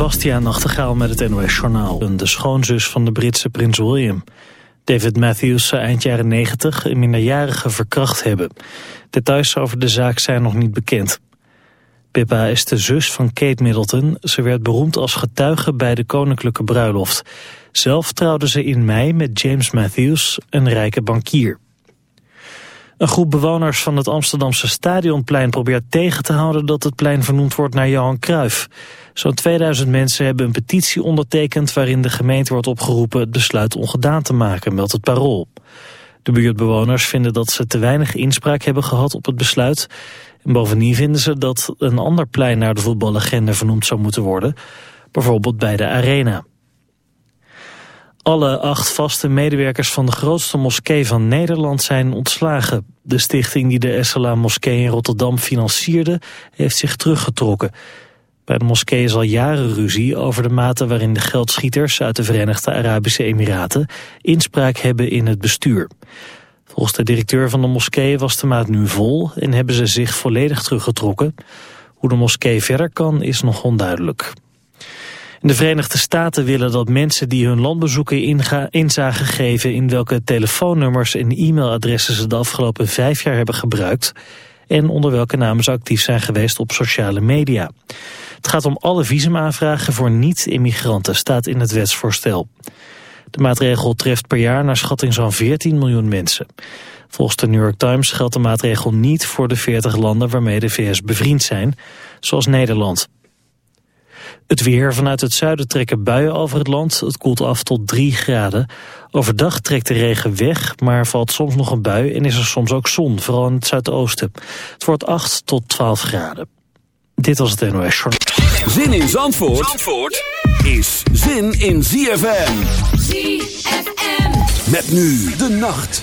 Bastiaan Nachtegaal met het NOS Journaal. De schoonzus van de Britse prins William. David Matthews zou eind jaren 90 een minderjarige verkracht hebben. Details over de zaak zijn nog niet bekend. Pippa is de zus van Kate Middleton. Ze werd beroemd als getuige bij de koninklijke bruiloft. Zelf trouwde ze in mei met James Matthews, een rijke bankier. Een groep bewoners van het Amsterdamse Stadionplein probeert tegen te houden dat het plein vernoemd wordt naar Johan Cruijff. Zo'n 2000 mensen hebben een petitie ondertekend waarin de gemeente wordt opgeroepen het besluit ongedaan te maken, meldt het parool. De buurtbewoners vinden dat ze te weinig inspraak hebben gehad op het besluit. En bovendien vinden ze dat een ander plein naar de voetballegende vernoemd zou moeten worden, bijvoorbeeld bij de Arena. Alle acht vaste medewerkers van de grootste moskee van Nederland zijn ontslagen. De stichting die de Essela moskee in Rotterdam financierde heeft zich teruggetrokken. Bij de moskee is al jaren ruzie over de mate waarin de geldschieters uit de Verenigde Arabische Emiraten inspraak hebben in het bestuur. Volgens de directeur van de moskee was de maat nu vol en hebben ze zich volledig teruggetrokken. Hoe de moskee verder kan is nog onduidelijk. De Verenigde Staten willen dat mensen die hun landbezoeken inzage geven in welke telefoonnummers en e-mailadressen ze de afgelopen vijf jaar hebben gebruikt en onder welke namen ze actief zijn geweest op sociale media. Het gaat om alle visumaanvragen voor niet-immigranten, staat in het wetsvoorstel. De maatregel treft per jaar naar schatting zo'n 14 miljoen mensen. Volgens de New York Times geldt de maatregel niet voor de 40 landen waarmee de VS bevriend zijn, zoals Nederland. Het weer vanuit het zuiden trekken buien over het land. Het koelt af tot 3 graden. Overdag trekt de regen weg, maar valt soms nog een bui en is er soms ook zon, vooral in het zuidoosten. Het wordt 8 tot 12 graden. Dit was het NOS Short. Zin in Zandvoort, Zandvoort is zin in ZFM. ZFM. Met nu de nacht.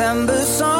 September song,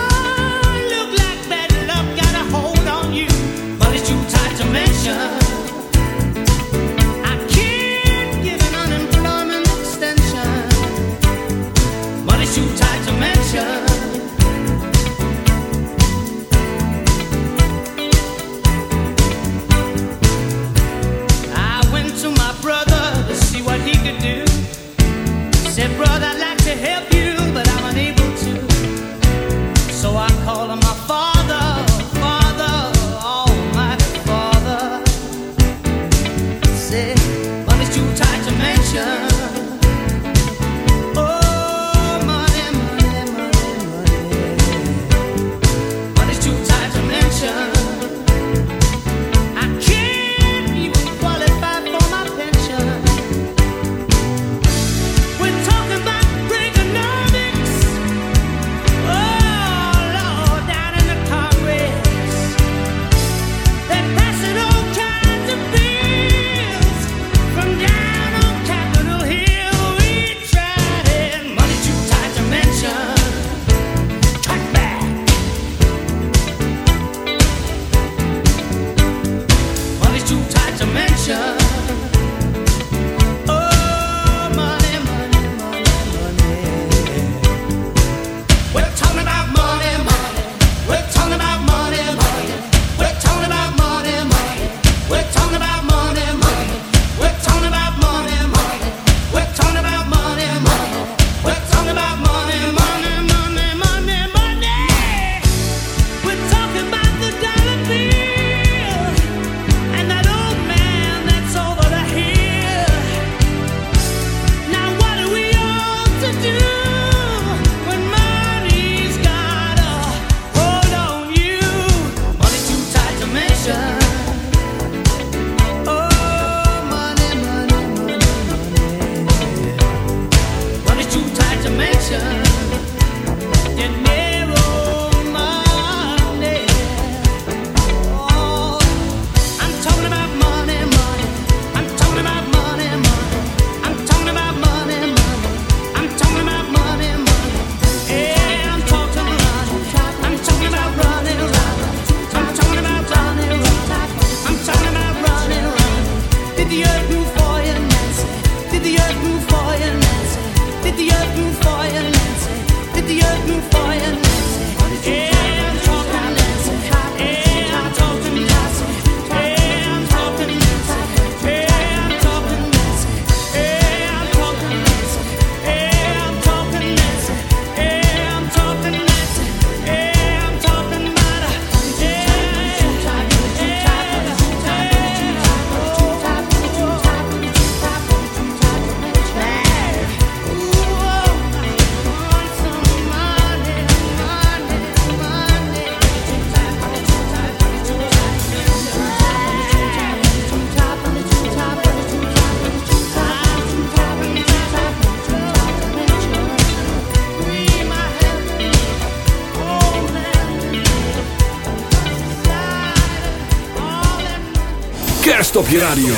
kerst op je radio.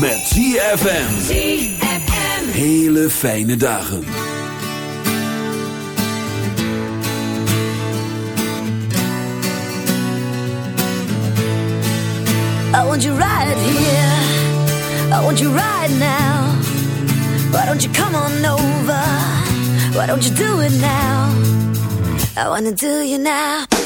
Met ZFM. Hele fijne dagen. I want you right here. I want you right now. Why don't you come on over? Why don't you do it now? I wanna do you now.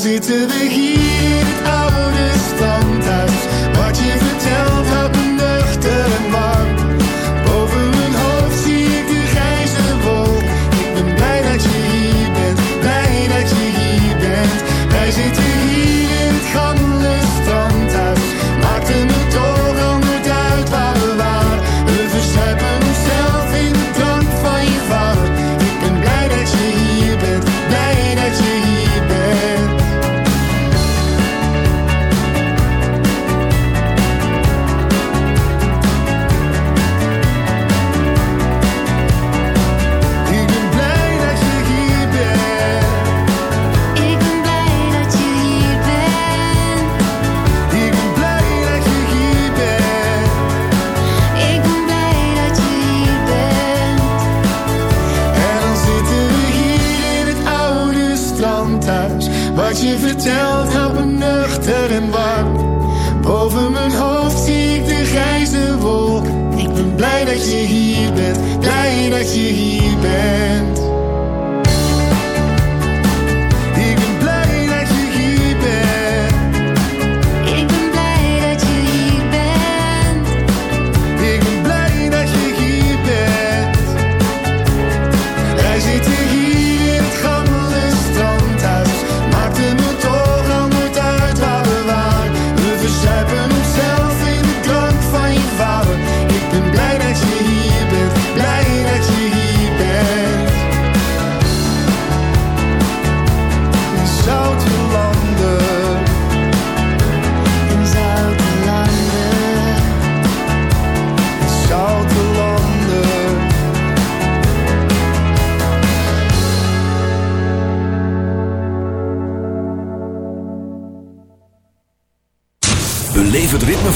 zitten we hier, het oude standaard.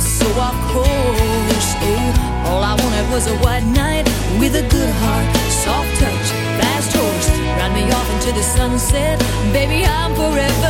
so of course, oh, all I wanted was a white knight with a good heart, soft touch, fast horse, ride me off into the sunset, baby, I'm forever.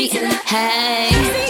cheating. Hey.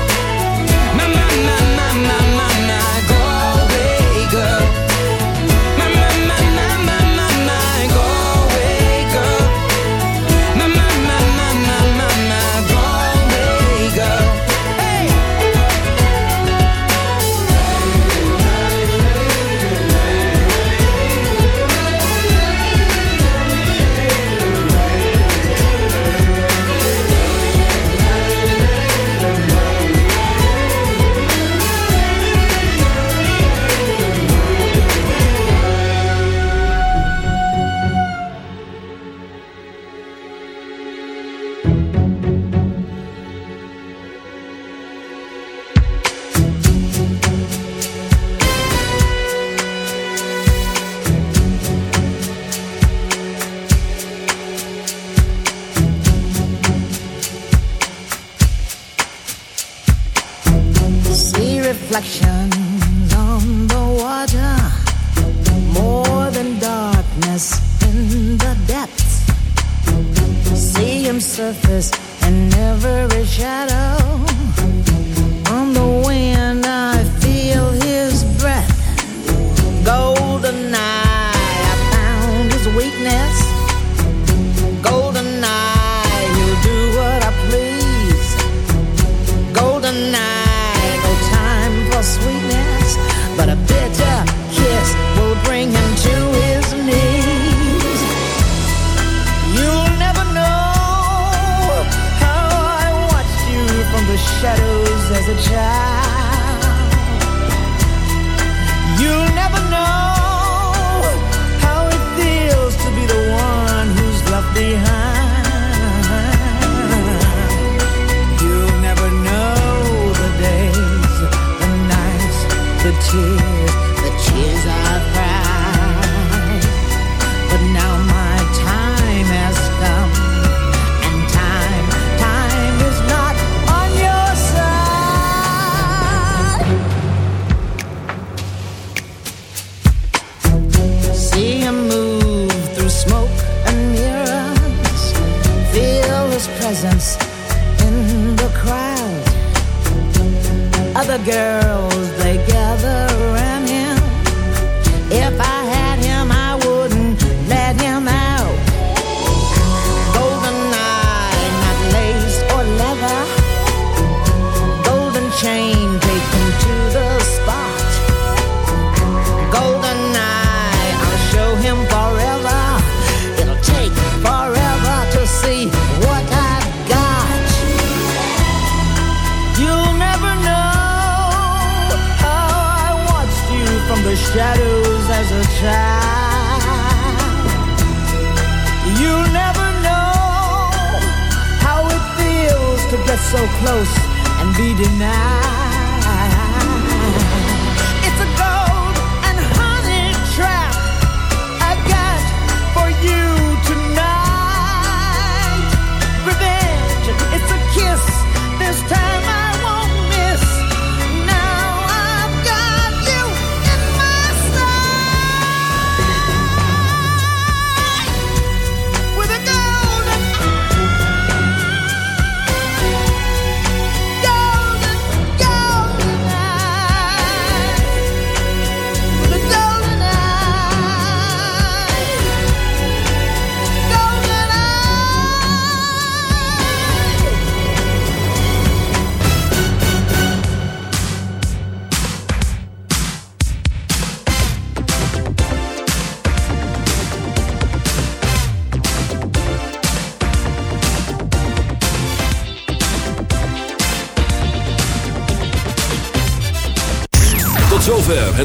My,